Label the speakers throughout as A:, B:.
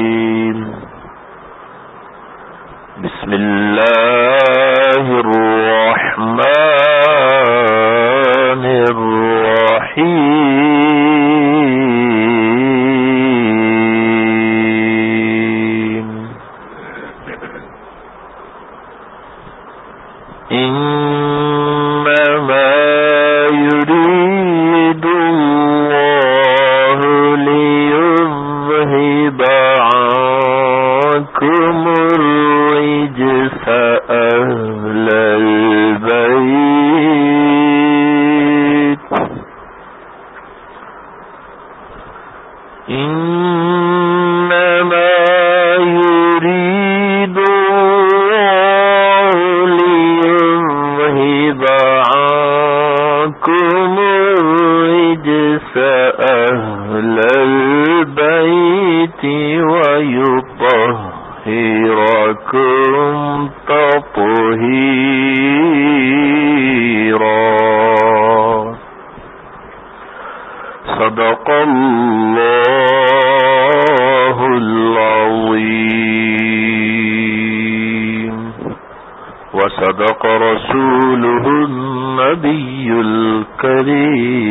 A: الرحيم. صدق رسوله النبي الكريم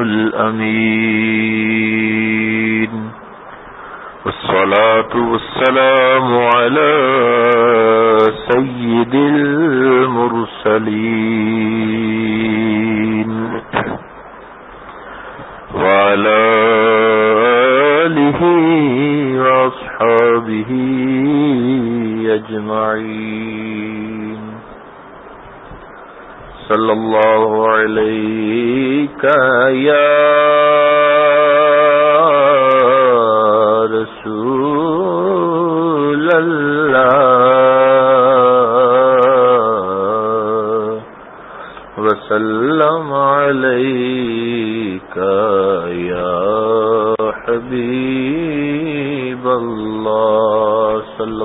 A: الأمين والصلاة والسلام على سيد المرسلين وعلى آله وأصحابه أجمعين. صلى الله عليك يا رسول الله. وسلم عليك کا یا حبیب اللہ صلی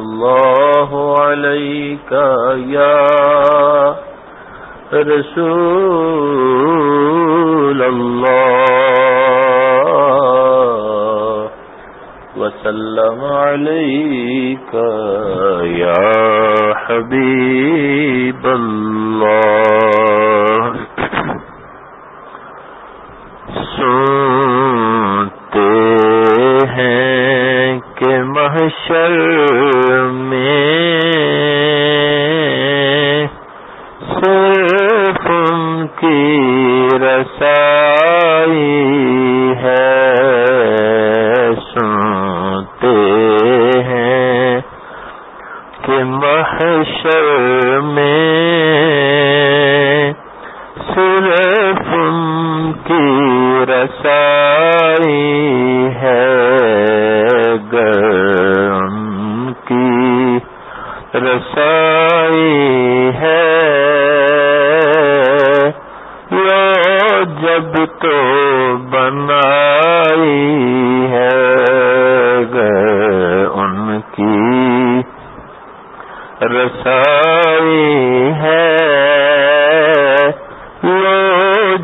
A: رسول اللہ وسلم علیہ کا یا حبیب اللہ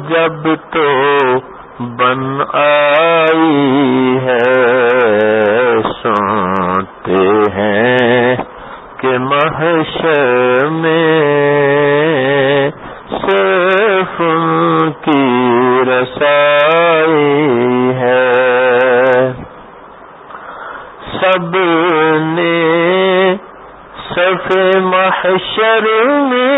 A: جب تو بن آئی ہے سنتے ہیں کہ محشر میں صرف ان کی رسائی ہے۔ سب نے صرف محشر میں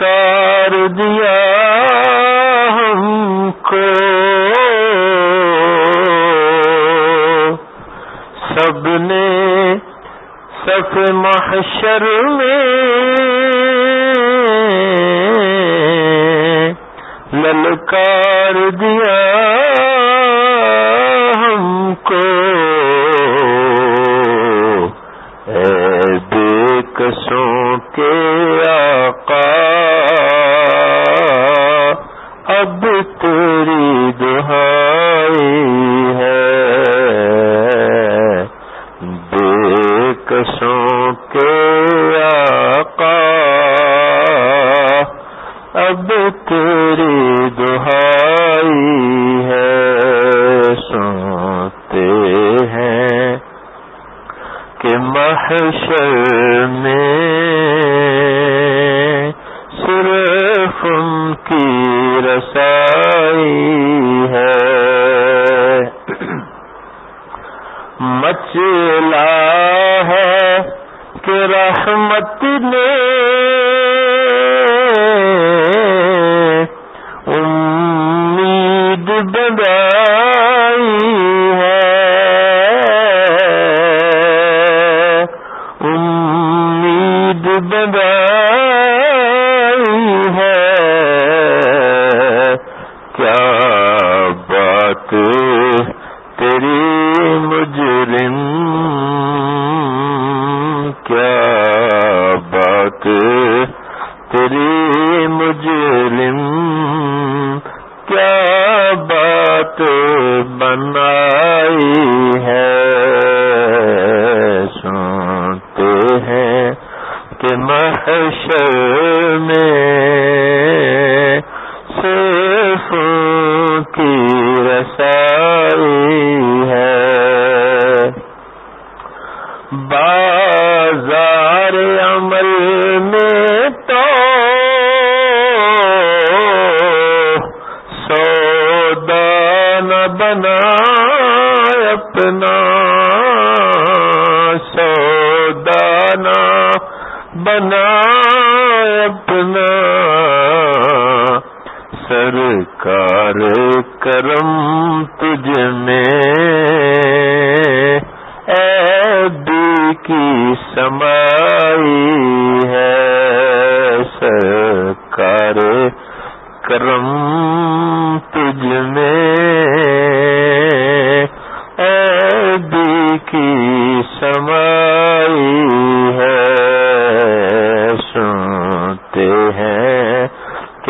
A: پکار دیا ہم کو۔ سب نے سب محشر میں للکار دیا ہم کو۔ اے دیکھ سو کے اب تیری دہائی کیا بات بنائی ہے؟ سنتے ہیں کہ محشر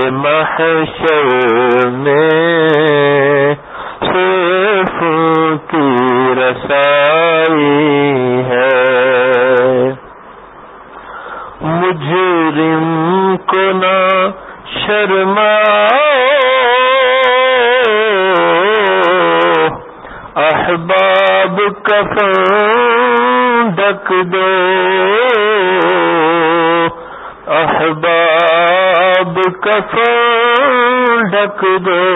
A: محشر میں
B: دو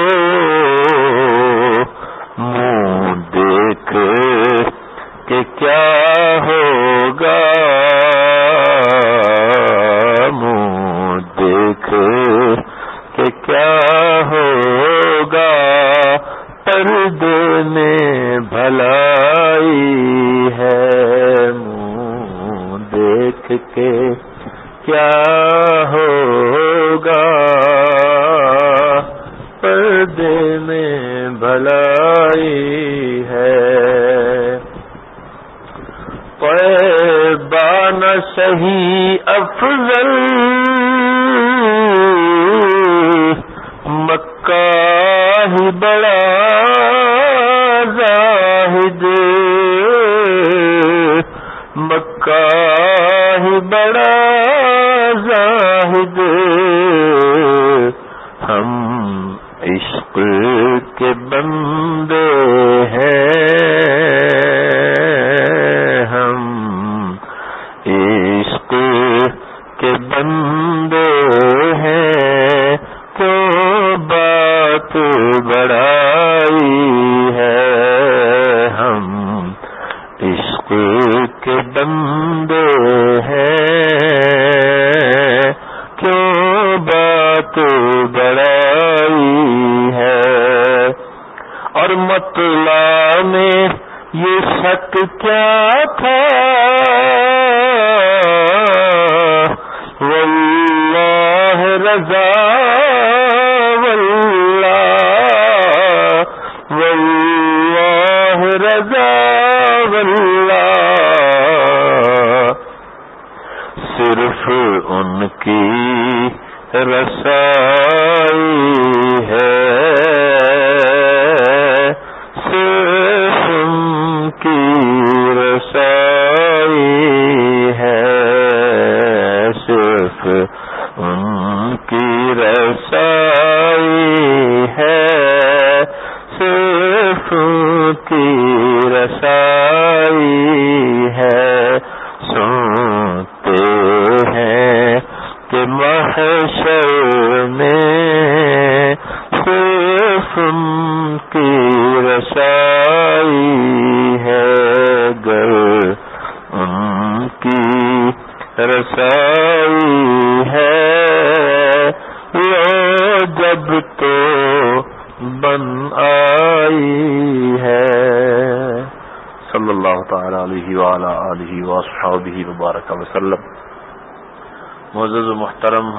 B: ہی افضل مکہ ہی بڑا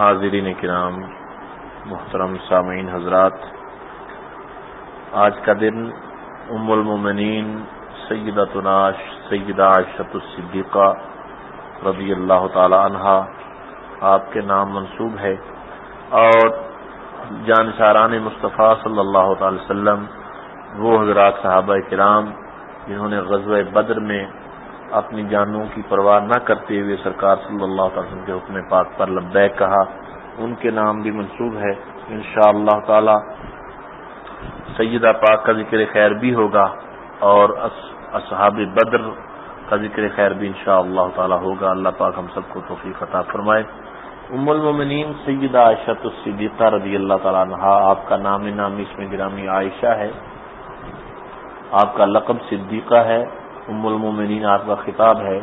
B: حاضرین کرام، محترم سامعین حضرات، آج کا دن ام المومنین سیدہ تناش سیدہ عشت الصدیقہ رضی اللہ تعالی عنہا آپ کے نام منصوب ہے اور جان ساران مصطفیٰ صلی اللہ تعالی وسلم، وہ حضرات صحابہ کرام جنہوں نے غزوہ بدر میں اپنی جانوں کی پرواہ نہ کرتے ہوئے سرکار صلی اللہ تعالی وسلم کے حکم پاک پر لبیک کہا، ان کے نام بھی منصوب ہے۔ ان شاء اللہ تعالی سیدہ پاک کا ذکر خیر بھی ہوگا اور اصحاب بدر کا ذکر خیر بھی ان شاء اللہ تعالی ہوگا۔ اللہ پاک ہم سب کو توفیق عطا فرمائے۔ ام المومنین سیدہ عائشہ الصدیقہ رضی اللہ تعالیٰ عنہ آپ کا نام نامی اس میں گرامی عائشہ ہے۔ آپ کا لقب صدیقہ ہے۔ ام المومنین آپ کا خطاب ہے،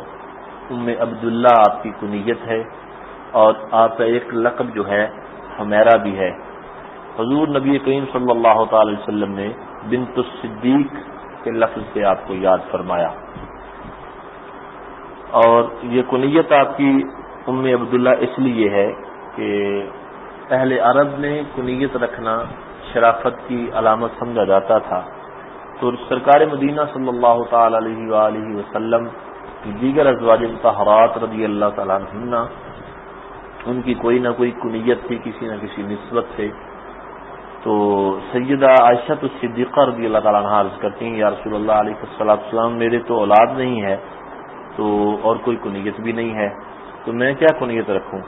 B: ام عبداللہ آپ کی کنیت ہے اور آپ کا ایک لقب جو ہے ہمیرا بھی ہے۔ حضور نبی کریم صلی اللہ تعالی وسلم نے بنت الصدیق کے لفظ سے آپ کو یاد فرمایا۔ اور یہ کنیت آپ کی ام عبداللہ اس لیے ہے کہ اہل عرب میں کنیت رکھنا شرافت کی علامت سمجھا جاتا تھا۔ تو سرکار مدینہ صلی اللہ تعالی علیہ وآلہ وسلم دیگر ازواج طہرات رضی اللہ تعالیٰ عنہ ان کی کوئی نہ کوئی کنیت تھی، کسی نہ کسی نسبت سے۔ تو سیدہ عائشہ تو صدیقہ رضی اللہ تعالیٰ عنہ عرض کرتی ہیں، یا رسول اللہ علیہ السلام میرے تو اولاد نہیں ہے، تو اور کوئی کنیت بھی نہیں ہے، تو میں کیا کنیت رکھوں؟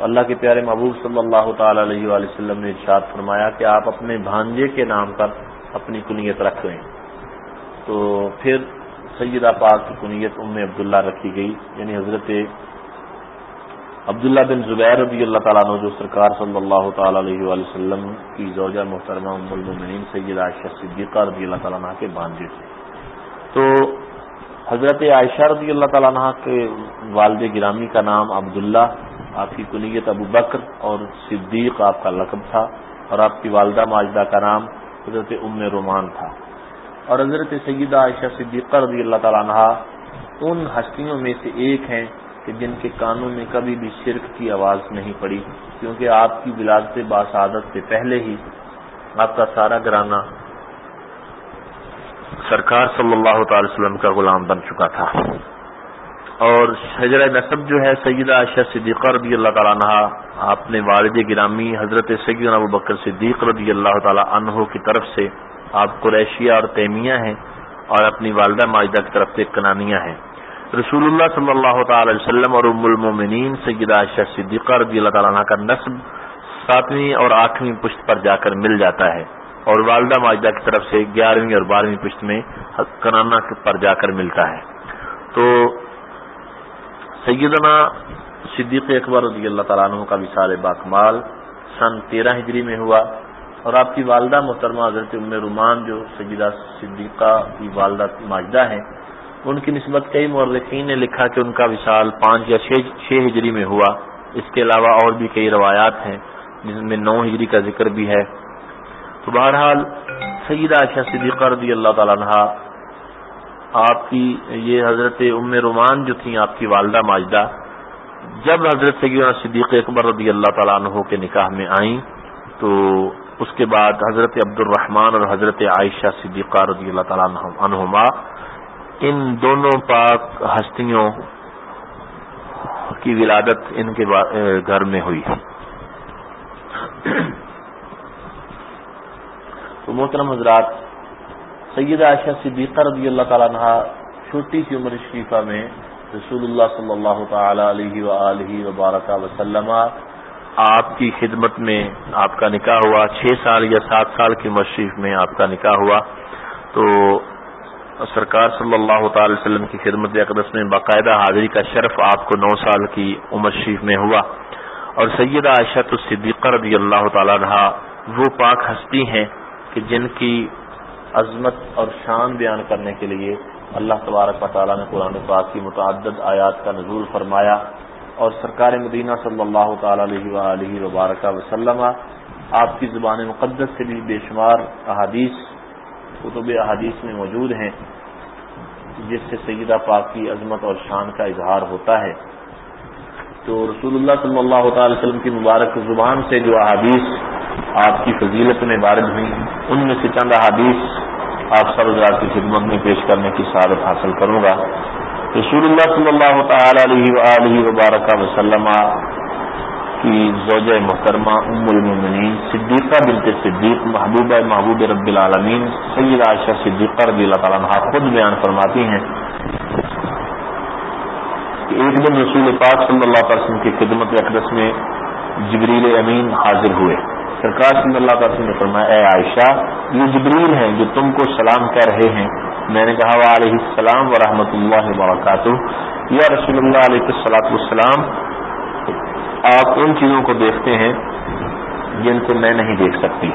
B: اللہ کے پیارے محبوب صلی اللہ تعالی علیہ وآلہ وسلم نے ارشاد فرمایا کہ آپ اپنے بھانجے کے نام پر اپنی کنیت رکھ لیں۔ تو پھر سیدہ پاک کی کنیت ام عبداللہ رکھی گئی یعنی حضرت عبداللہ بن زبیر رضی اللہ تعالیٰ عنہ، جو سرکار صلی اللہ تعالی علیہ وآلہ وسلم کی زوجہ محترمہ ام المنین سید عائشہ صدیقہ رضی اللہ تعالیٰ عنہ کے بانجے تھے۔ تو حضرت عائشہ رضی اللہ تعالیٰ عنہ کے والد گرامی کا نام عبداللہ، آپ کی کنیت ابو بکر اور صدیق، آپ کا لقب تھا، اور آپ کی والدہ ماجدہ کا نام حضرت ام رومان تھا۔ اور حضرت سیدہ عائشہ صدیقہ رضی اللہ تعالیٰ عنہ، ان ہستیوں میں سے ایک ہیں کہ جن کے کانوں میں کبھی بھی شرک کی آواز نہیں پڑی، کیونکہ آپ کی ولادت باسعادت سے پہلے ہی آپ کا سارا گرانہ سرکار صلی اللہ تعالی وسلم کا غلام بن چکا تھا۔ اور حجر نصب جو ہے سیدہ عائشہ صدیقہ رضی اللہ تعالیٰ عنہ آپ نے والد گرامی حضرت سیدنا ابو بکر صدیق رضی اللہ تعالیٰ عنہ کی طرف سے آپ قریشیہ اور تیمیہ ہیں اور اپنی والدہ ماجدہ کی طرف سے کنانیہ ہیں۔ رسول اللہ صلی اللہ تعالی وسلم اور ام المومنین، سیدہ عائشہ صدیقہ رضی اللہ تعالیٰ عنہ کا نصب ساتویں اور آٹھویں پشت پر جا کر مل جاتا ہے اور والدہ ماجدہ کی طرف سے گیارہویں اور بارہویں پشت میں کنانا پر جا کر ملتا ہے۔ تو سیدنا صدیق اکبر رضی اللہ تعالیٰ عنہ کا وصال باکمال سن تیرہ ہجری میں ہوا۔ اور آپ کی والدہ محترمہ حضرت ام رومان جو سیدہ صدیقہ کی والدہ ماجدہ ہیں، ان کی نسبت کئی مورخین نے لکھا کہ ان کا وصال پانچ یا چھ ہجری میں ہوا۔ اس کے علاوہ اور بھی کئی روایات ہیں، جن میں نو ہجری کا ذکر بھی ہے۔ تو بہرحال، سیدہ عائشہ صدیقہ رضی اللہ تعالیٰ عنہ، آپ کی یہ حضرت ام رومان جو تھیں، آپ کی والدہ ماجدہ، جب حضرت سیدہ صدیق اکبر رضی اللہ تعالیٰ عنہ کے نکاح میں آئیں، تو اس کے بعد حضرت عبد الرحمن اور حضرت عائشہ صدیقہ رضی اللہ تعالیٰ عنہما، ان دونوں پاک ہستیوں کی ولادت ان کے گھر میں ہوئی۔ تو محترم حضرات سید عائشہ صدیقہ رضی اللہ تعالیٰ عنہ چھوٹی سی عمر شریفہ میں رسول اللہ صلی اللہ تعالی علیہ و وبارک وسلم آپ کی خدمت میں آپ کا نکاح ہوا، چھ سال یا سات سال کی عمر شریف میں آپ کا نکاح ہوا۔ تو سرکار صلی اللہ تعالی وسلم کی خدمت اقدس میں باقاعدہ حاضری کا شرف آپ کو نو سال کی عمر شریف میں ہوا۔ اور سید عائشہ تو صدیقہ رضی اللہ تعالیٰ عنہ، وہ پاک ہستی ہیں کہ جن کی عظمت اور شان بیان کرنے کے لیے اللہ تبارک و تعالیٰ نے قرآن پاک کی متعدد آیات کا نزول فرمایا۔ اور سرکار مدینہ صلی اللہ تعالی علیہ وآلہ وبارکہ وسلم، آپ کی زبان مقدس سے بھی بے شمار احادیث، کتب احادیث میں موجود ہیں، جس سے سیدہ پاک کی عظمت اور شان کا اظہار ہوتا ہے۔ تو رسول اللہ صلی اللہ تعالی وسلم کی مبارک زبان سے جو احادیث آپ کی فضیلت میں وارد ہوئی، ان میں سے چند احادیث آپ سب کی خدمت میں پیش کرنے کی سعادت حاصل کروں گا۔ رسول اللہ صلی اللہ تعالی علیہ وآلہ وبارک وسلم کی زوج محترمہ ام المؤمنین صدیقہ بنت صدیق محبوبہ محبوب رب العالمین، سید عائشہ صدیقہ رضی اللہ تعالیٰ خود بیان فرماتی ہیں کہ ایک دن رسول پاک صلی اللہ علیہ وسلم کی خدمت اقدس میں جبریل امین حاضر ہوئے۔ سرکار صلی اللہ علیہ وسلم نے فرمایا، اے عائشہ، یہ جبریل ہیں جو تم کو سلام کہہ رہے ہیں۔ میں نے کہا علیہ السلام ورحمۃ اللہ وبرکاتہ۔ یا رسول اللہ علیہ السلاۃ والسلام، آپ ان چیزوں کو دیکھتے ہیں جن کو میں نہیں دیکھ سکتی۔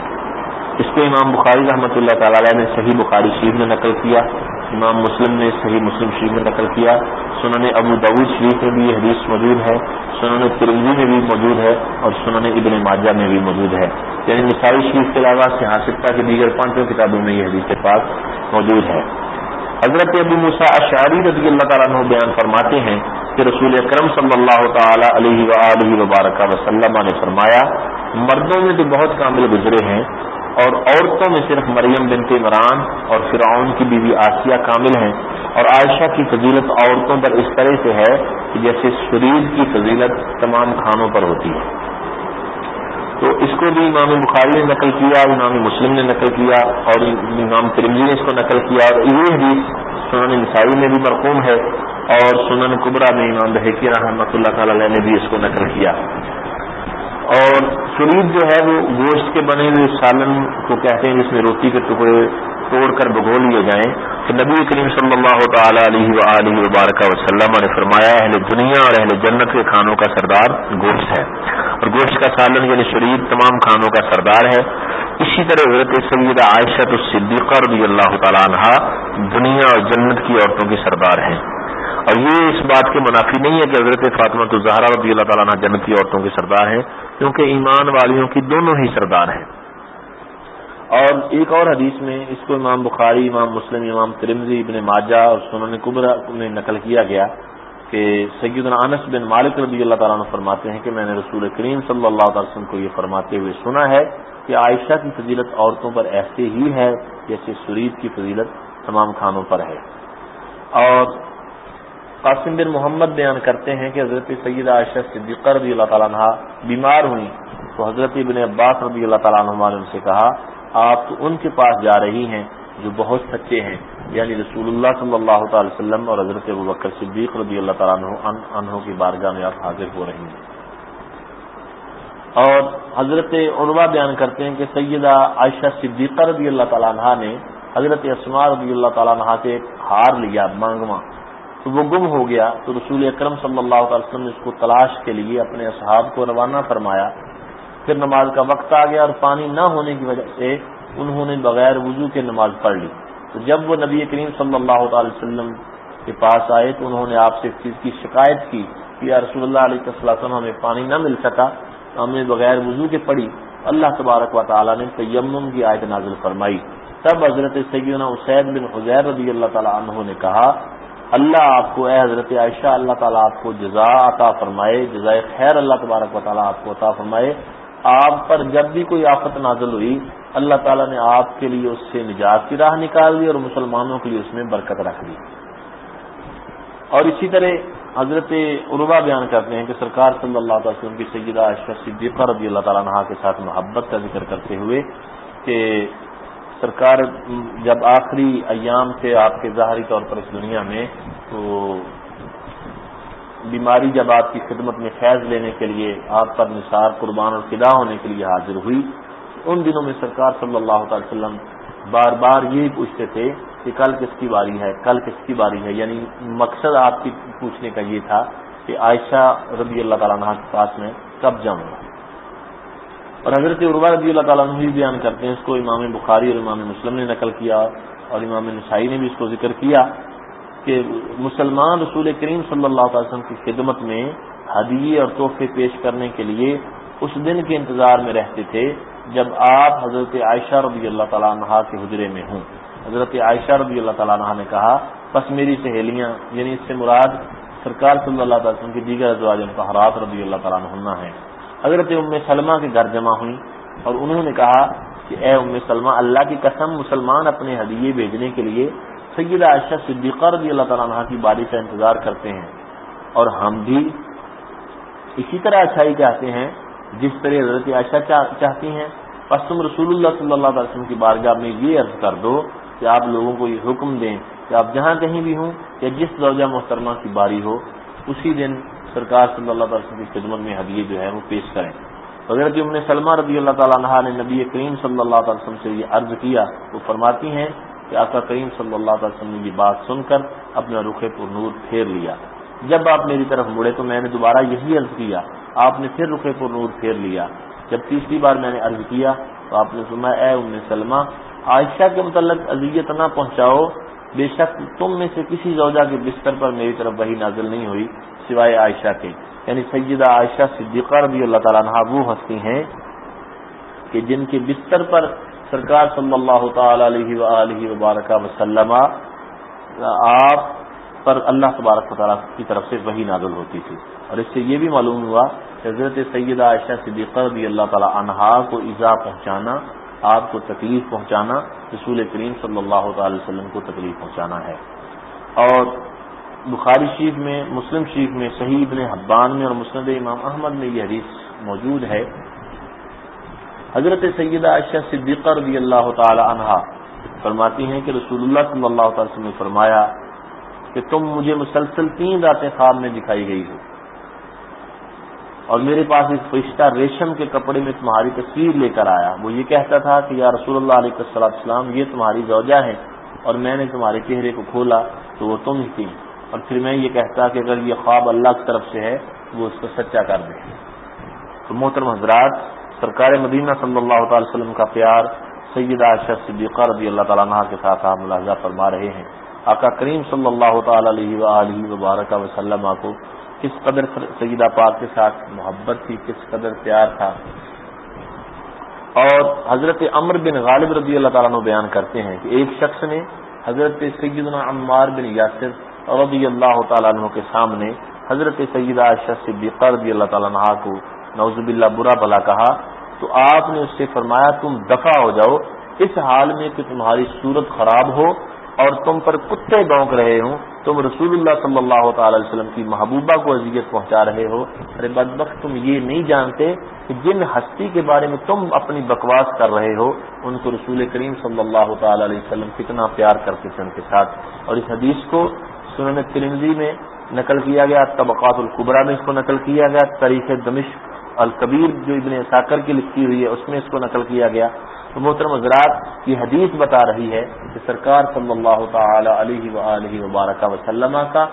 B: اس کو امام بخاری رحمۃ اللہ تعالی نے صحیح بخاری شریف میں نقل کیا۔ امام مسلم نے صحیح مسلم شریف میں نقل کیا، سنن ابو دعود شریف میں بھی یہ حدیث موجود ہے، سنن ترنگی میں بھی موجود ہے اور سنن ابن ماجہ میں بھی موجود ہے۔ یعنی نسائی شریف کے علاوہ سیاستہ کی دیگر پانچوں کتابوں میں یہ حدیث کے پاس موجود ہے۔ حضرت ابو مسا اشعری رضی اللہ تعالیٰ عنہ بیان فرماتے ہیں کہ رسول اکرم صلی اللہ تعالی علیہ وبارکہ وسلم نے فرمایا، مردوں میں تو بہت کامل گزرے ہیں اور عورتوں میں صرف مریم بنت عمران اور فرعون کی بیوی آسیہ کامل ہیں اور عائشہ کی فضیلت عورتوں پر اس طرح سے ہے کہ جیسے شرید کی فضیلت تمام کھانوں پر ہوتی ہے۔ تو اس کو بھی امام بخاری نے نقل کیا، امام مسلم نے نقل کیا اور امام ترمزی نے اس کو نقل کیا اور یہ بھی سنن نسائی میں بھی مرقوم ہے اور سنن قبرا میں امام بحقی رحمۃ اللہ تعالی نے بھی اس کو نقل کیا۔ اور شرید جو ہے وہ گوشت کے بنے ہوئے سالن کو کہتے ہیں، جس میں روٹی کے ٹکڑے توڑ کر بگو لیے جائیں۔ تو نبی کریم صلی اللہ تعالی علیہ و وبارکہ وسلم نے فرمایا، اہل دنیا اور اہل جنت کے کھانوں کا سردار گوشت ہے۔ اور گوشت کا سالن یعنی شرید تمام کھانوں کا سردار ہے۔ اسی طرح حضرت سیدہ عائشہ الصدیقہ رضی اللہ تعالیٰ عنہ دنیا اور جنت کی عورتوں کی سردار ہیں۔ اور یہ اس بات کے منافی نہیں ہے کہ حضرت فاطمہ تو زہرا رضی اللہ تعالیٰ جنت کی عورتوں کی سردار ہیں، کیونکہ ایمان والیوں کی دونوں ہی سردار ہیں۔ اور ایک اور حدیث میں اس کو امام بخاری، امام مسلم، امام ترمزی ابن ماجہ اور سنن قبرا میں نقل کیا گیا کہ سید انس بن مالک رضی اللہ تعالیٰ نے فرماتے ہیں کہ میں نے رسول کریم صلی اللہ علیہ وسلم کو یہ فرماتے ہوئے سنا ہے کہ عائشہ کی فضیلت عورتوں پر ایسے ہی ہے جیسے سرید کی فضیلت تمام خانوں پر ہے۔ اور قاسم بن محمد بیان کرتے ہیں کہ حضرت سید عائشہ صدیقہ رضی اللہ تعالیٰ عنہ بیمار ہوئی۔ تو حضرت ابن عباس رضی اللہ تعالیٰ عنہ نے ان سے کہا، آپ تو ان کے پاس جا رہی ہیں جو بہت سچے ہیں۔ یعنی رسول اللہ صلی اللہ تعالی وسلم اور حضرت ابو بکر صدیق رضی اللہ تعالیٰ عنہ انہوں کی بارگاہ میں آپ حاضر ہو رہی ہیں۔ اور حضرت عنوا بیان کرتے ہیں کہ سیدہ عائشہ صدیقہ رضی اللہ تعالیٰ عنہ نے حضرت اسما رضی اللہ تعالیٰ عنہ سے ایک ہار لیا، مانگواں۔ تو وہ گم ہو گیا تو رسول اکرم صلی اللہ تعالی وسلم نے اس کو تلاش کے لیے اپنے اصحاب کو روانہ فرمایا۔ پھر نماز کا وقت آ گیا اور پانی نہ ہونے کی وجہ سے انہوں نے بغیر وضو کے نماز پڑھ لی۔ تو جب وہ نبی کریم صلی اللہ تعالی وسلم کے پاس آئے تو انہوں نے آپ سے اس چیز کی شکایت کی کہ یا رسول اللہ علیہ وسلم ہمیں پانی نہ مل سکا، ہم نے بغیر وضو کے پڑھی۔ اللہ تبارک و تعالیٰ نے تیمم کی آیت نازل فرمائی۔ تب حضرت سیدنا اسید بن حزیر رضی اللہ تعالیٰ عنہ نے کہا اللہ آپ کو، اے حضرت عائشہ، اللہ تعالیٰ آپ کو جزا عطا فرمائے جزائے خیر اللہ تبارک و تعالیٰ آپ کو عطا فرمائے۔ آپ پر جب بھی کوئی آفت نازل ہوئی، اللہ تعالیٰ نے آپ کے لیے اس سے نجات کی راہ نکال دی اور مسلمانوں کے لیے اس میں برکت رکھ دی۔ اور اسی طرح حضرت عربا بیان کرتے ہیں کہ سرکار صلی اللہ تعالی وسلم کی سیدہ عائشہ صدیقہ رضی اللہ تعالیٰ عنہ کے ساتھ محبت کا ذکر کرتے ہوئے کہ سرکار جب آخری ایام تھے آپ کے ظاہری طور پر اس دنیا میں، تو بیماری جب آپ کی خدمت میں فیض لینے کے لیے، آپ پر نثار قربان اور فدا ہونے کے لیے حاضر ہوئی، ان دنوں میں سرکار صلی اللہ تعالی وسلم بار بار یہی پوچھتے تھے کہ کل کس کی باری ہے، کل کس کی باری ہے؟ یعنی مقصد آپ کی پوچھنے کا یہ تھا کہ عائشہ رضی اللہ تعالیٰ عنہ کے پاس میں کب جاؤں گا؟ اور حضرت عربا رضی اللہ تعالیٰ عنہ بیان کرتے ہیں، اس کو امام بخاری اور امام مسلم نے نقل کیا اور امام نسائی نے بھی اس کو ذکر کیا کہ مسلمان رسول کریم صلی اللہ علیہ وسلم کی خدمت میں ہدیے اور تحفے پیش کرنے کے لیے اس دن کے انتظار میں رہتے تھے جب آپ حضرت عائشہ رضی اللہ تعالیٰ عنہ کے حجرے میں ہوں۔ حضرت عائشہ رضی اللہ تعالیٰ عنہ نے کہا، بس میری سہیلیاں یعنی اس سے مراد سرکار صلی اللہ تعالی وسلم کی دیگر ازواج الطحرات رضی اللہ تعالیٰ عنہ ہیں۔ حضرت ام سلمہ کے گھر جمع ہوئی اور انہوں نے کہا کہ اے ام سلمہ، اللہ کی قسم مسلمان اپنے ہدیے بھیجنے کے لیے سید عائشہ صدیقہ رضی اللہ تعالیٰ عنہ کی باری کا انتظار کرتے ہیں۔ اور ہم بھی اسی طرح اچھائی چاہتے ہیں، جس طرح حضرت عائشہ چاہتی ہیں۔ بس تم رسول اللہ صلی اللہ علیہ وسلم کی بارگاہ میں یہ عرض کر دو کہ آپ لوگوں کو یہ حکم دیں کہ آپ جہاں کہیں بھی ہوں یا جس درجہ محترمہ کی باری ہو، اسی دن سرکار صلی اللہ علیہ وسلم کی خدمت میں ہدیے جو ہے وہ پیش کریں۔ حضرت ام سلمہ رضی اللہ تعالیٰ عنہ نے نبی کریم صلی اللہ علیہ وسلم سے یہ عرض کیا، وہ فرماتی ہیں کہ آقا کریم صلی اللہ علیہ وسلم نے یہ بات سن کر اپنا رخ پر نور پھیر لیا۔ جب آپ میری طرف مڑے تو میں نے دوبارہ یہی عرض کیا، آپ نے پھر رخ پر نور پھیر لیا۔ جب تیسری بار میں نے عرض کیا تو آپ نے سنا اے ام سلمہ، عائشہ کے متعلق اذیت نہ پہنچاؤ بے شک تم میں سے کسی زوجہ کے بستر پر میری طرف وہی نازل نہیں ہوئی، سوائے عائشہ کے۔ یعنی سیدہ عائشہ صدیقہ رضی اللہ تعالیٰ عنہ وہ ہستی ہیں کہ جن کے بستر پر سرکار صلی اللہ تعالی علیہ وآلہ وبارکہ وسلم، آپ پر اللہ تبارک تعالیٰ کی طرف سے وہی نازل ہوتی تھی۔ اور اس سے یہ بھی معلوم ہوا کہ حضرت سیدہ عائشہ صدیقہ رضی اللہ تعالیٰ عنہا کو ایزا پہنچانا آپ کو تکلیف پہنچانا، رسول کریم صلی اللہ تعالی وسلم کو تکلیف پہنچانا ہے۔ اور بخاری شریف میں، مسلم شریف میں، صحیح ابن حبان میں اور مسند امام احمد میں یہ حدیث موجود ہے۔ حضرت سیدہ عائشہ صدیقہ رضی اللہ تعالی عنہا فرماتی ہیں کہ رسول اللہ صلی اللہ تعالی وسلم نے فرمایا کہ تم مجھے مسلسل تین راتیں خواب میں دکھائی گئی ہو۔ اور میرے پاس ایک فرشتہ ریشم کے کپڑے میں تمہاری تصویر لے کر آیا۔ وہ یہ کہتا تھا کہ یا رسول اللہ علیہ السلام یہ تمہاری زوجہ ہے اور میں نے تمہارے چہرے کو کھولا تو وہ تم ہی تھی اور پھر میں یہ کہتا کہ اگر یہ خواب اللہ کی طرف سے ہے، وہ اس کو سچا کر دے۔ تو محترم حضرات، سرکار مدینہ صلی اللہ تعالی وسلم کا پیار سید عائشہ صدیقہ رضی اللہ تعالیٰ عنہ کے ساتھ آپ ملاحظہ فرما رہے ہیں۔ آقا کریم صلی اللہ تعالی علیہ وآلہ وبارک وسلم کو کس قدر سیدہ پاک کے ساتھ محبت تھی، کس قدر پیار تھا۔ اور حضرت عمر بن غالب رضی اللہ تعالیٰ عنہ بیان کرتے ہیں کہ ایک شخص نے حضرت سیدنا عمار بن یاسر رضی اللہ تعالیٰ عنہ کے سامنے حضرت سیدہ عائشہ صدیقہ رضی اللہ تعالیٰ عنہ کو نوزب اللہ برا بلا کہا۔ تو آپ نے اس سے فرمایا تم دفع ہو جاؤ، اس حال میں کہ تمہاری صورت خراب ہو اور تم پر کتے بونک رہے ہوں، تم رسول اللہ صلی اللہ تعالی علیہ وسلم کی محبوبہ کو اذیت پہنچا رہے ہو۔ ارے بدبخت، تم یہ نہیں جانتے کہ جن ہستی کے بارے میں تم اپنی بکواس کر رہے ہو، ان کو رسول کریم صلی اللہ تعالی علیہ وسلم کتنا پیار کرتے تھے ان کے ساتھ۔ اور اس حدیث کو سنن ترمزی میں نقل کیا گیا، طبقات القبرا میں اس کو نقل کیا گیا، تاریخ دمشق الکبیر جو ابن ساکر کی لکھی ہوئی ہے، اس میں اس کو نقل کیا گیا۔ تو محترم حضرات، یہ حدیث بتا رہی ہے کہ سرکار صلی اللہ تعالی علیہ و وبارک وسلم کا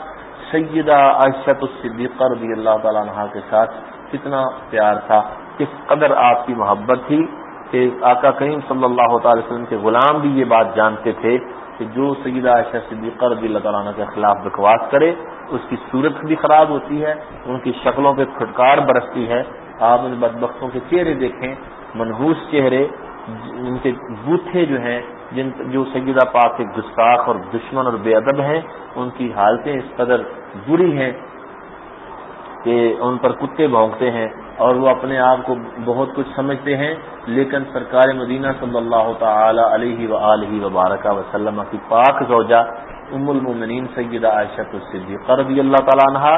B: سیدہ عائشت الصدیقہ رضی اللہ تعالیٰ عنہ کے ساتھ کتنا پیار تھا، کس قدر آپ کی محبت تھی کہ آقا کریم صلی اللہ تعالی وسلم کے غلام بھی یہ بات جانتے تھے کہ جو سیدہ عائشہ صدیقہ رضی اللہ تعالیٰ عنہ کے خلاف بکواس کرے، اس کی صورت بھی خراب ہوتی ہے، ان کی شکلوں پہ پھٹکار برستی ہے۔ آپ ان بدبختوں کے چہرے دیکھیں منحوس چہرے، ان کے بوتھے جو ہیں، جن جو سیدہ پاک کے گستاخ اور دشمن اور بے ادب ہیں، ان کی حالتیں اس قدر بری ہیں کہ ان پر کتے بھونکتے ہیں اور وہ اپنے آپ کو بہت کچھ سمجھتے ہیں، لیکن سرکار مدینہ صلی اللہ تعالی علیہ و وبارکہ وسلم کی پاک زوجہ ام المومنین سیدہ عائشہ الصدیقہ رضی اللہ تعالیٰ عنہ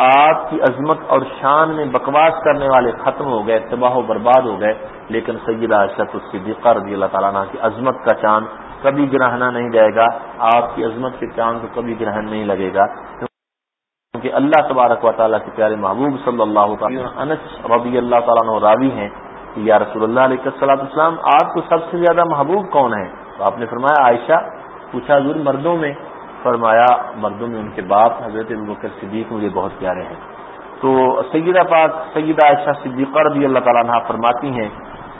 B: آپ کی عظمت اور شان میں بکواس کرنے والے ختم ہو گئے، تباہ و برباد ہو گئے، لیکن سیدہ عائشہ الصدیقہ رضی اللہ تعالیٰ عنہ کی عظمت کا چاند کبھی گرہنا نہیں جائے گا، آپ کی عظمت کے چاند کو کبھی گرہن نہیں لگے گا۔ کیونکہ اللہ تبارک و تعالیٰ کے پیارے محبوب صلی اللہ تعالیٰ انس رضی اللہ تعالیٰ عنہ راوی ہیں کہ یا رسول اللہ علیہ السلام اسلام آپ کو سب سے زیادہ محبوب کون ہے تو آپ نے فرمایا، عائشہ پوچھا ضرور مردوں میں فرمایا، مردوں میں ان کے باپ، حضرت البکر صدیق مجھے بہت پیارے ہیں۔ تو سیدہ پاک، سیدہ عائشہ صدیقہ رضی اللہ تعالیٰ عنہ فرماتی ہیں،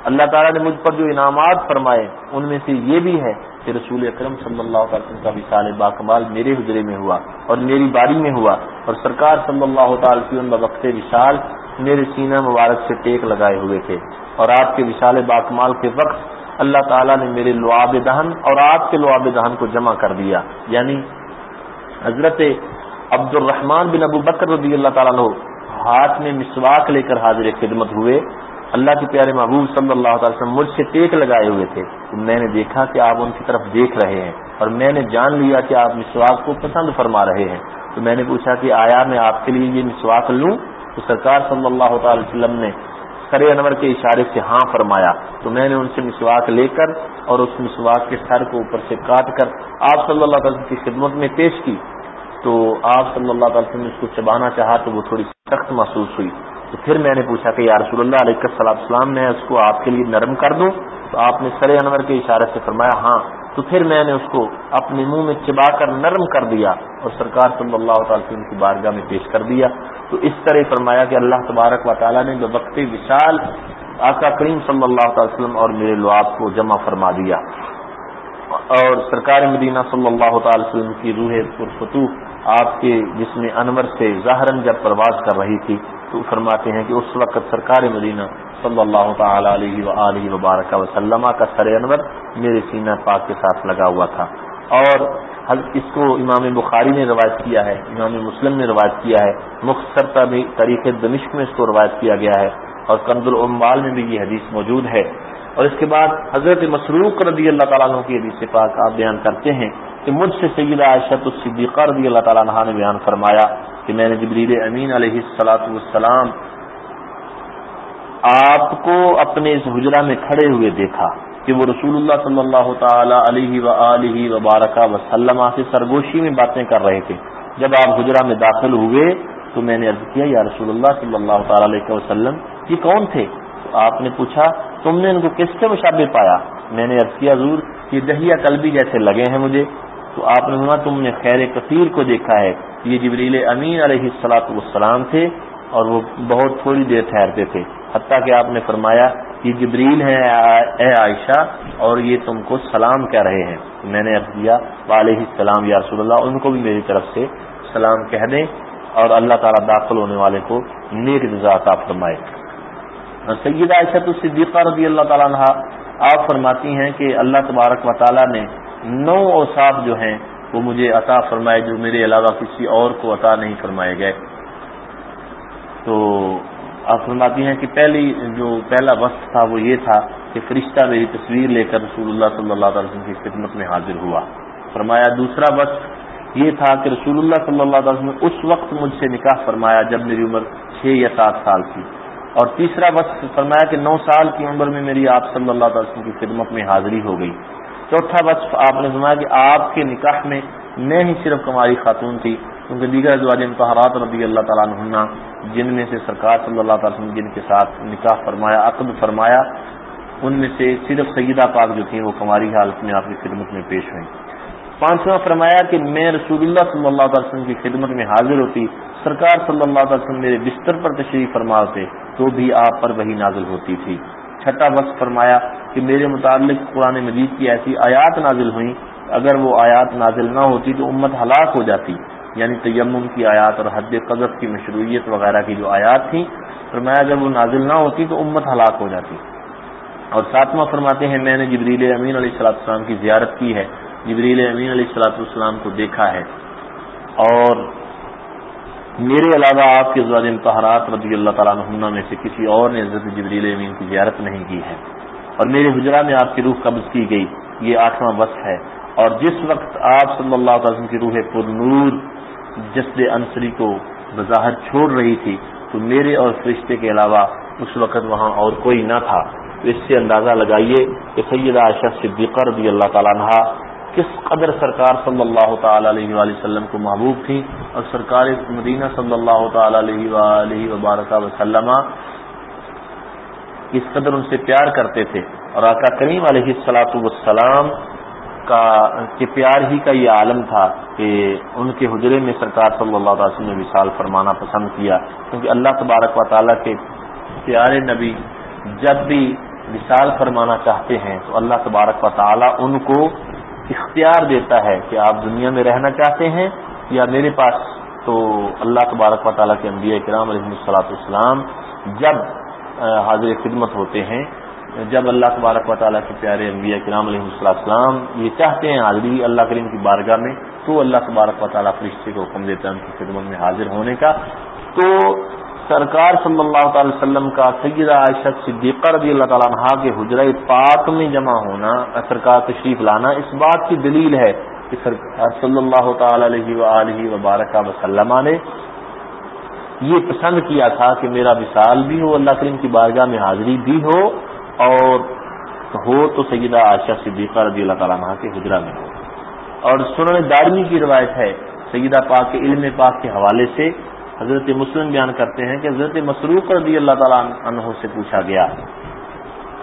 B: اللہ تعالیٰ نے مجھ پر جو انعامات فرمائے، ان میں سے یہ بھی ہے کہ رسول اکرم صلی اللہ علیہ وسلم کا وصال باکمال میرے حجرے میں ہوا اور میری باری میں ہوا اور سرکار صلی اللہ تعالی وسلم وقت وشال میرے سینہ مبارک سے ٹیک لگائے ہوئے تھے اور آپ کے وشال باکمال کے وقت اللہ تعالیٰ نے میرے لعاب دہن اور آپ کے لعاب دہن کو جمع کر دیا۔ یعنی حضرت عبد الرحمان بن ابو بکر رضی اللہ تعالیٰ ہاتھ میں مسواک لے کر حاضر خدمت ہوئے۔ اللہ کے پیارے محبوب صلی اللہ تعالی وسلم مجھ سے ٹیک لگائے ہوئے تھے۔ تو میں نے دیکھا کہ آپ ان کی طرف دیکھ رہے ہیں اور میں نے جان لیا کہ آپ مسواک کو پسند فرما رہے ہیں۔ تو میں نے پوچھا کہ آیا میں آپ کے لیے یہ مسواک لوں؟ تو سرکار صلی اللہ تعالی وسلم نے سر انور کے اشارے سے ہاں فرمایا تو میں نے ان سے مسواک لے کر اور اس مسواک کے سر کو اوپر سے کاٹ کر آپ صلی اللہ تعالی کی خدمت میں پیش کی تو آپ صلی اللہ تعالی وسلم نے اس کو چبانا چاہا تو وہ تھوڑی سخت محسوس ہوئی تو پھر میں نے پوچھا کہ یا رسول اللہ علیہ السلام السلام میں اس کو آپ کے لیے نرم کر دوں؟ تو آپ نے سر انور کے اشارے سے فرمایا ہاں۔ تو پھر میں نے اس کو اپنے منہ میں چبا کر نرم کر دیا اور سرکار صلی اللہ تعالی وسلم کی بارگاہ میں پیش کر دیا۔ تو اس طرح فرمایا کہ اللہ تبارک و تعالیٰ نے وقت وشال آقا کریم صلی اللہ تعالی وسلم اور میرے لعاب کو جمع فرما دیا اور سرکار مدینہ صلی اللہ تعالی وسلم کی روح پرفتوح آپ کے جسم انور سے ظاہراً جب پرواز کر رہی تھی تو فرماتے ہیں کہ اس وقت سرکار مدینہ صلی اللہ تعالی علیہ و وبارک وسلم کا سر انور میرے سینہ پاک کے ساتھ لگا ہوا تھا اور اس کو امام بخاری نے روایت کیا ہے، امام مسلم نے روایت کیا ہے، مختصر طریق دمشق میں اس کو روایت کیا گیا ہے اور قند العمال میں بھی یہ حدیث موجود ہے۔ اور اس کے بعد حضرت مسروق رضی اللہ تعالیٰ عنہ کی حدیث پاک آپ بیان کرتے ہیں کہ مجھ سے سیدہ عائشہ الصدیقہ رضی اللہ تعالیٰ عنہ نے بیان فرمایا کہ میں نے جبریل امین علیہ السلاۃ والسلام آپ کو اپنے اس حجرہ میں کھڑے ہوئے دیکھا۔ کہ وہ رسول اللہ صلی اللہ تعالی علیہ و علیہ وبارکہ وسلم سے سرگوشی میں باتیں کر رہے تھے۔ جب آپ حجرہ میں داخل ہوئے تو میں نے عرض کیا، یا رسول اللہ صلی اللہ تعالی علیہ وسلم، یہ کون تھے؟ تو آپ نے پوچھا، تم نے ان کو کس سے مشابہ پایا؟ میں نے عرض کیا ضرور یہ دہیا قلبی جیسے لگے ہیں مجھے۔ تو آپ نے سنا تم نے خیر کثیر کو دیکھا ہے۔ یہ جبریل امین علیہ السلاط والسلام تھے اور وہ بہت تھوڑی دیر ٹھہرتے تھے۔ حتیٰ کہ آپ نے فرمایا یہ جبریل ہے، اے عائشہ، اور یہ تم کو سلام کہہ رہے ہیں۔ میں نے عرض دیا علیہ السلام یا رسول اللہ، ان کو بھی میری طرف سے سلام کہہ دیں اور اللہ تعالیٰ داخل ہونے والے کو نیک عطا فرمائے۔ سید عائشہ تو صدیقہ رضی اللہ تعالیٰ عنہ، آپ فرماتی ہیں کہ اللہ تبارک و تعالیٰ نے نو اوساف جو ہیں، وہ مجھے عطا فرمائے جو میرے علاوہ کسی اور کو عطا نہیں فرمائے گئے۔ تو آپ فرماتی ہیں کہ پہلی جو پہلا وقت تھا وہ یہ تھا کہ فرشتہ میری تصویر لے کر رسول اللہ صلی اللہ علیہ وسلم کی خدمت میں حاضر ہوا۔ فرمایا، دوسرا وقت یہ تھا کہ رسول اللہ صلی اللہ علیہ وسلم نے اس وقت مجھ سے نکاح فرمایا جب میری عمر چھ یا سات سال تھی۔ اور تیسرا وقت فرمایا کہ نو سال کی عمر میں میری آپ صلی اللہ علیہ وسلم کی خدمت میں حاضری ہو گئی۔ چوتھا وصف آپ نے سنا کہ آپ کے نکاح میں میں ہی صرف کماری خاتون تھی۔ کیونکہ دیگر ازواج امتحارات رضی اللہ تعالیٰ عنہ جن میں سے سرکار صلی اللہ تعالیٰ وسلم جن کے ساتھ نکاح فرمایا، عقد فرمایا، ان میں سے صرف سیدہ پاک جو تھیں وہ کماری حالت میں آپ کی خدمت میں پیش ہوئیں پانچواں فرمایا کہ میں رسول اللہ صلی اللہ تعالی وسلم کی خدمت میں حاضر ہوتی، سرکار صلی اللہ تعالی وسلم میرے بستر پر تشریف فرما ہوتے تو بھی آپ پر وہی نازل ہوتی تھی۔ چھٹا وقت فرمایا کہ میرے متعلق قرآن مجید کی ایسی آیات نازل ہوئیں، اگر وہ آیات نازل نہ ہوتی تو امت ہلاک ہو جاتی۔ یعنی تیمم کی آیات اور حد قذف کی مشروعیت وغیرہ کی جو آیات تھیں، فرمایا اگر وہ نازل نہ ہوتی تو امت ہلاک ہو جاتی۔ اور ساتواں فرماتے ہیں، میں نے جبریل امین علیہ السلاۃ السلام کی زیارت کی ہے۔ جبریل امین علیہ السلاۃ السلام کو دیکھا ہے۔ اور میرے علاوہ آپ کے زوال امتحارات رضی اللہ تعالیٰ عنہ میں سے کسی اور نے عزت جبریل امین کی زیارت نہیں کی ہے۔ اور میرے حجرا میں آپ کی روح قبض کی گئی۔ یہ آٹھواں وقت ہے۔ اور جس وقت آپ صلی اللہ علیہ وسلم کی روح پر نور جسد انصری کو وضاحت چھوڑ رہی تھی، تو میرے اور فرشتے کے علاوہ اس وقت وہاں اور کوئی نہ تھا۔ تو اس سے اندازہ لگائیے کہ سیدہ عائشہ صدیقہ رضی اللہ تعالیٰ عنہ کس قدر سرکار صلی اللہ تعالی علیہ وآلہ وسلم کو محبوب تھی اور سرکار مدینہ صلی اللہ تعالی علیہ وآلہ وبارکہ وسلم کس قدر ان سے پیار کرتے تھے۔ اور آقا کریم علیہ السلاۃ والسلام کا کہ پیار ہی کا یہ عالم تھا کہ ان کے حجرے میں سرکار صلی اللہ تعالی وسلم نے وصال فرمانا پسند کیا۔ کیونکہ اللہ تبارک و تعالیٰ کے پیارے نبی جب بھی وصال فرمانا چاہتے ہیں تو اللہ تبارک و تعالیٰ ان کو اختیار دیتا ہے کہ آپ دنیا میں رہنا چاہتے ہیں یا میرے پاس۔ تو اللہ تبارک و تعالیٰ کے انبیاء کرام علیہ السلاۃ السلام جب حاضر خدمت ہوتے ہیں جب اللہ تبارک و تعالیٰ کے پیارے انبیاء کرام علیہ السلام یہ چاہتے ہیں حاضری اللہ کریم کی بارگاہ میں، تو اللہ تبارک و تعالیٰ فرشتے کو حکم دیتا ہے ان کی خدمت میں حاضر ہونے کا۔ تو سرکار صلی اللہ تعالی وسلم کا سیدہ عائشہ صدیقہ رضی اللہ تعالیٰ عنہ کے حجرہ پاک میں جمع ہونا سرکار تشریف لانا، اس بات کی دلیل ہے کہ سرکار صلی اللہ تعالی علیہ و وبارکہ وسلم نے یہ پسند کیا تھا کہ میرا وصال بھی ہو، اللہ کریم کی بارگاہ میں حاضری بھی ہو۔ اور ہو تو سیدہ عائشہ صدیقہ رضی اللہ تعالیٰ عنہ کے حجرہ میں ہو۔ اور سنن دارمی کی روایت ہے، سیدہ پاک کے علم پاک کے حوالے سے حضرت مسلم بیان کرتے ہیں کہ حضرت مسروق رضی اللہ تعالیٰ عنہ سے پوچھا گیا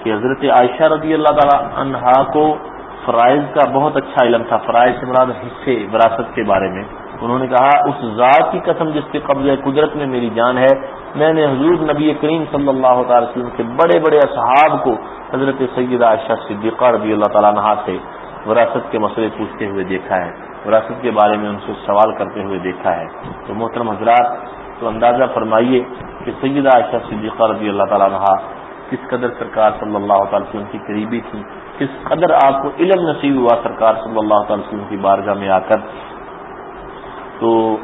B: کہ حضرت عائشہ رضی اللہ تعالیٰ عنہ کو فرائض کا بہت اچھا علم تھا۔ فرائض سے مراد حصے، وراثت کے بارے میں۔ انہوں نے کہا، اس ذات کی قسم جس کے قبضہ قدرت میں میری جان ہے، میں نے حضور نبی کریم صلی اللہ تعالی وسلم کے بڑے بڑے اصحاب کو حضرت سید عائشہ صدیقہ رضی اللہ تعالیٰ عنہ سے وراثت کے مسئلے پوچھتے ہوئے دیکھا ہے، وراثت کے بارے میں ان سے سوال کرتے ہوئے دیکھا ہے. تو محترم حضرات، تو اندازہ فرمائیے کہ سیدہ عائشہ صدیقہ رضی اللہ تعالیٰ عنہ کس قدر سرکار صلی اللہ تعالی وسلم کی قریبی تھی، کس قدر آپ کو علم نصیب ہوا سرکار صلی اللہ تعالی وسلم کی بارگاہ میں آ کر تو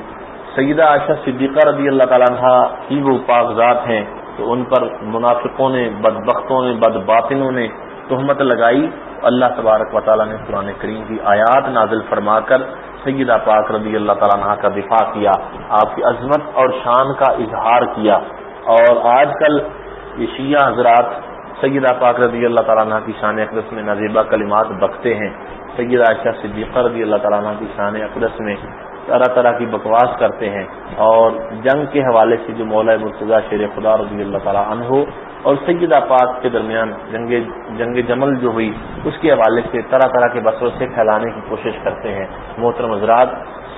B: سیدہ عائشہ صدیقہ رضی اللہ تعالیٰ عنہ ہی وہ کاغذات ہیں تو ان پر منافقوں نے، بدبختوں نے بد باطنوں نے تہمت لگائی۔ اللہ تبارک و تعالیٰ نے قرآن کریم کی آیات نازل فرما کر سیدہ پاک رضی اللہ تعالیٰ عنہ کا دفاع کیا، آپ کی عظمت اور شان کا اظہار کیا۔ اور آج کل یہ شیعہ حضرات سیدہ پاک رضی اللہ تعالیٰ عنہ کی شان اقدس میں نذیبہ کلمات بکتے ہیں۔ سیدہ عائشہ صدیقہ رضی اللہ تعالیٰ عنہ کی شان اقدس میں طرح طرح کی بکواس کرتے ہیں اور جنگ کے حوالے سے جو مولا مرتضی شیر خدا رضی اللہ تعالیٰ عنہ اور سیدہ پاک کے درمیان جنگ جنگ جمل جو ہوئی، اس کے حوالے سے طرح طرح کے بسوں سے پھیلانے کی کوشش کرتے ہیں۔ محترم حضرات،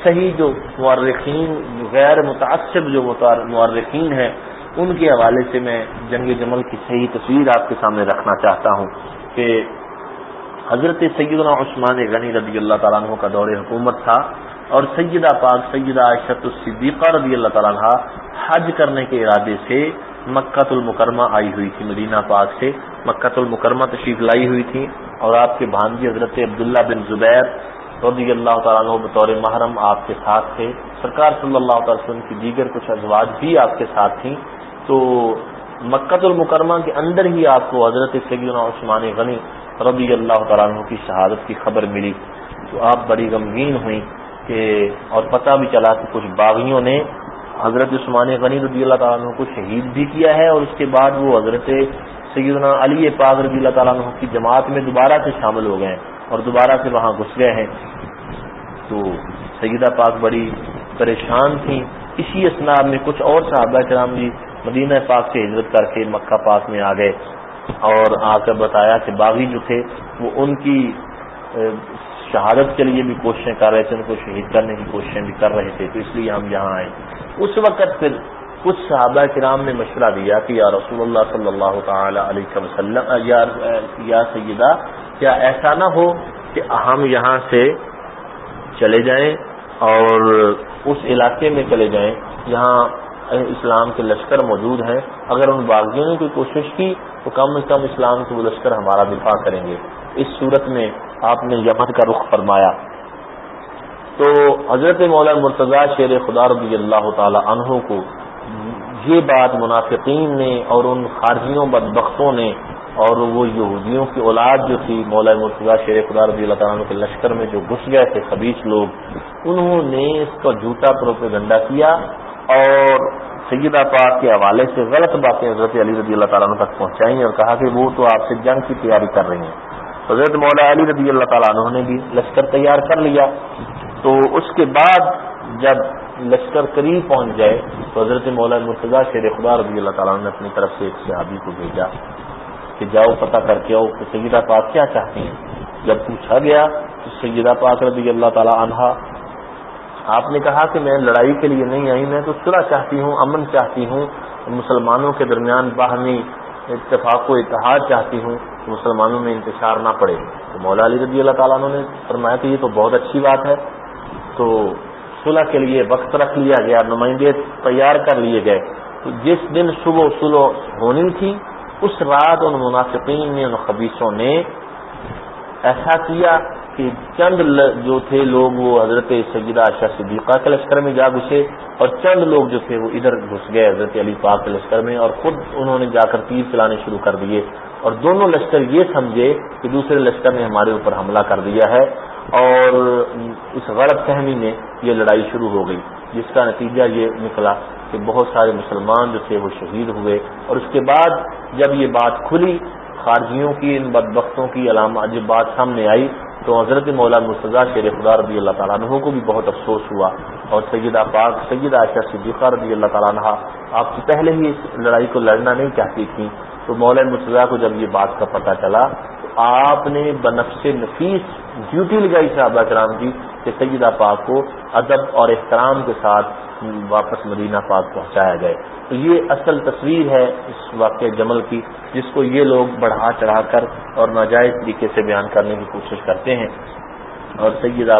B: صحیح جو مورخین، غیر متعصب جو مورخین ہیں، ان کے حوالے سے میں جنگ جمل کی صحیح تصویر آپ کے سامنے رکھنا چاہتا ہوں کہ حضرت سیدنا عثمان غنی رضی اللہ تعالیٰ عنہ کا دور حکومت تھا۔ اور سیدہ پاک سیدہ عائشت الصدیقہ رضی اللہ تعالیٰ عنہ حج کرنے کے ارادے سے مکت المکرمہ آئی ہوئی تھی، مدینہ پاک سے مکت المکرمہ تشریف لائی ہوئی تھی اور آپ کے بھانجی حضرت عبداللہ بن زبیر رضی اللہ تعالیٰ عنہ بطور محرم آپ کے ساتھ تھے۔ سرکار صلی اللہ تعالی وسلم کی دیگر کچھ ازواج بھی آپ کے ساتھ تھیں۔ تو مکت المکرمہ کے اندر ہی آپ کو حضرت سیدنا عثمان غنی رضی اللہ تعالیٰ عنہ کی شہادت کی خبر ملی۔ تو آپ بڑی غمگین ہوئیں۔ کہ اور پتہ بھی چلا کہ کچھ باغیوں نے حضرت عثمان غنی رضی اللہ تعالیٰ عنہ کو شہید بھی کیا ہے اور اس کے بعد وہ حضرت سیدنا علی پاک رضی اللہ تعالیٰ عنہ کی جماعت میں دوبارہ سے شامل ہو گئے ہیں اور دوبارہ سے وہاں گھس گئے ہیں۔ تو سیدہ پاک بڑی پریشان تھیں۔ اسی اسناب میں کچھ اور صحابہ کرام جی مدینہ پاک سے ہجرت کر کے مکہ پاک میں آ گئے اور آ کر بتایا کہ باغی جو تھے وہ ان کی شہادت کے لیے بھی کوششیں کر رہے تھے، ان کو شہید کرنے کی کوششیں بھی کر رہے تھے، تو اس لیے ہم یہاں آئے۔ اس وقت پھر کچھ صحابہ کرام نے مشورہ دیا کہ یا رسول اللہ صلی اللہ تعالی علیہ وسلم، یا سیدہ، کیا ایسا نہ ہو کہ ہم یہاں سے چلے جائیں اور اس علاقے میں چلے جائیں جہاں اسلام کے لشکر موجود ہیں۔ اگر ان باغیوں نے کوئی کوشش کی تو کم از کم اسلام کے وہ لشکر ہمارا دفاع کریں گے۔ اس صورت میں آپ نے یمن کا رخ فرمایا۔ تو حضرت مولانا مرتضی شیر خدا رضی اللہ تعالی عنہ کو یہ بات منافقین نے اور ان خارجیوں، بدبختوں نے اور وہ یہودیوں کی اولاد جو تھی، مولانا مرتضی شیر خدا رضی اللہ تعالیٰ عنہ کے لشکر میں جو گھس گئے تھے خبیص لوگ، انہوں نے اس کا جھوٹا پروپیگنڈا کیا اور سیدہ پاک کے حوالے سے غلط باتیں حضرت علی رضی اللہ تعالیٰ عنہ تک پہنچائیں اور کہا کہ وہ تو آپ سے جنگ کی تیاری کر رہی ہیں۔ حضرت مولا علی رضی اللہ تعالیٰ عنہ نے بھی لشکر تیار کر لیا۔ تو اس کے بعد جب لشکر قریب پہنچ جائے، تو حضرت مولا مرتضی شیر خدا رضی اللہ تعالیٰ نے اپنی طرف سے ایک صحابی کو بھیجا کہ جاؤ، پتہ کر کے آؤ کہ سیدہ پاک کیا چاہتے ہیں۔ جب پوچھا گیا تو سیدہ پاک رضی اللہ تعالی عنہا آپ نے کہا کہ میں لڑائی کے لیے نہیں آئی، میں تو صلح چاہتی ہوں، امن چاہتی ہوں، مسلمانوں کے درمیان باہمی اتفاق و اتحاد چاہتی ہوں۔ کہ مسلمانوں میں انتشار نہ پڑے۔ تو مولا علی رضی اللہ تعالیٰ نے فرمایا کہ یہ تو بہت اچھی بات ہے۔ تو صلح کے لیے وقت رکھ لیا گیا، نمائندے تیار کر لیے گئے۔ تو جس دن صبح صلح ہونی تھی، اس رات ان منافقین نے ان خبیصوں نے ایسا کیا کہ چند جو تھے لوگ وہ حضرت سیدہ عائشہ صدیقہ کے لشکر میں جا گھسے اور چند لوگ جو تھے وہ ادھر گھس گئے حضرت علی پاک کے لشکر میں اور خود انہوں نے جا کر تیر چلانے شروع کر دیے اور دونوں لشکر یہ سمجھے کہ دوسرے لشکر نے ہمارے اوپر حملہ کر دیا ہے اور اس غلط فہمی میں یہ لڑائی شروع ہو گئی، جس کا نتیجہ یہ نکلا کہ بہت سارے مسلمان جو تھے وہ شہید ہوئے اور اس کے بعد جب یہ بات کھلی، خارجیوں کی، ان بدبختوں کی علامات جب بات سامنے آئی تو حضرت مولا مرتضیٰ شیر خدا رضی اللہ تعالیٰ عنہ کو بھی بہت افسوس ہوا اور سیدہ پاک سیدہ عائشہ صدیقہ رضی اللہ تعالیٰ عنہ آپ سے پہلے ہی اس لڑائی کو لڑنا نہیں چاہتی تھیں تو مولا مرتضیٰ کو جب یہ بات کا پتہ چلا آپ نے بنفس نفیس ڈیوٹی لگائی صحابہ کرام کی کہ سیدہ پاک کو ادب اور احترام کے ساتھ واپس مدینہ پاک پہنچایا گئے۔ تو یہ اصل تصویر ہے اس واقع جمل کی، جس کو یہ لوگ بڑھا چڑھا کر اور ناجائز طریقے سے بیان کرنے کی کوشش کرتے ہیں۔ اور سیدہ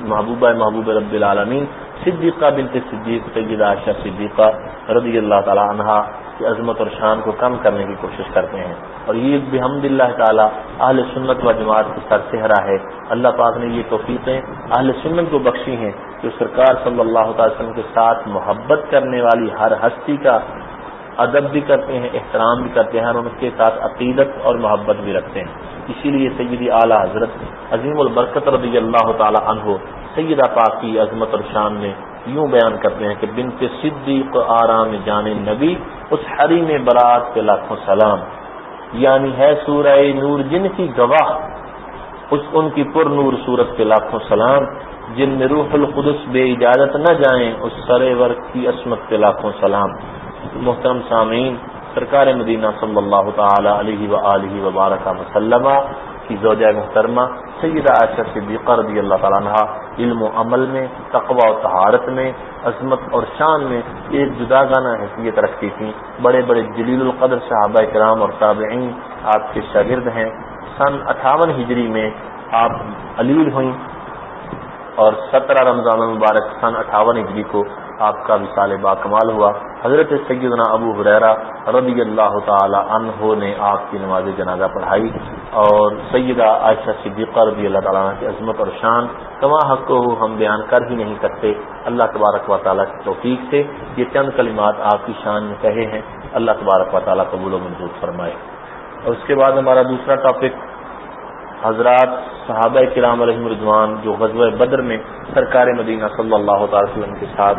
B: محبوبہ محبوب رب العالمین صدیقہ بنت صدیق، سیدہ عائشہ صدیقہ رضی اللہ تعالی عنہا کی عظمت اور شان کو کم کرنے کی کوشش کرتے ہیں۔ اور یہ بحمد اللہ تعالیٰ اہل سنت و جماعت کی سر چہرہ ہے۔ اللہ پاک نے یہ توفیقیں اہل سنت کو بخشی ہیں جو سرکار صلی اللہ تعالی وسلم کے ساتھ محبت کرنے والی ہر ہستی کا ادب بھی کرتے ہیں، احترام بھی کرتے ہیں اور ان کے ساتھ عقیدت اور محبت بھی رکھتے ہیں۔ اسی لیے سیدی اعلیٰ حضرت عظیم البرکت رضی اللہ تعالی عنہ سیدہ پاک کی عظمت اور شان میں یوں بیان کرتے ہیں کہ بن کے صدیق آرام جان نبی، اس ہری میں برات کے لاکھوں سلام۔ یعنی ہے سورہ نور جن کی گواہ، اس ان کی پر نور صورت کے لاکھوں سلام، جن میں روح القدس بے اجازت نہ جائیں، اس سرے ورق کی عصمت کے لاکھوں سلام۔ محترم سامعین، سرکار مدینہ صلی اللہ تعالی علیہ و وبارکہ وسلمہ کی زوجہ محترمہ سیدہ عائشہ صدیقہ رضی اللہ تعالیٰ عنہ علم و عمل میں، تقوی و تہارت میں، عظمت اور شان میں ایک جدا گانا حیثیت رکھتی تھیں۔ بڑے بڑے جلیل القدر صحابہ کرام اور تابعین آپ کے شاگرد ہیں۔ سن اٹھاون ہجری میں آپ علیل ہوئیں اور سترہ رمضان المبارک سن اٹھاون ہجری کو آپ کا وصال با کمال ہوا۔ حضرت سیدنا ابو حریرا رضی اللہ تعالی عنہ نے آپ کی نماز جنازہ پڑھائی اور سیدہ عائشہ صدیقہ رضی اللہ تعالیٰ عنہ کی عظمت اور شان، کما حق کو ہم بیان کر ہی نہیں سکتے۔ اللہ تبارک و تعالیٰ کی توفیق سے یہ چند کلمات آپ کی شان میں کہے ہیں۔ اللہ تبارک و تعالیٰ قبول و منظور فرمائے۔ اور اس کے بعد ہمارا دوسرا ٹاپک حضرات صحابہ کرام علیہ رضوان جو غزوہ بدر میں سرکار مدینہ صلی اللہ تعالی وسلم کے ساتھ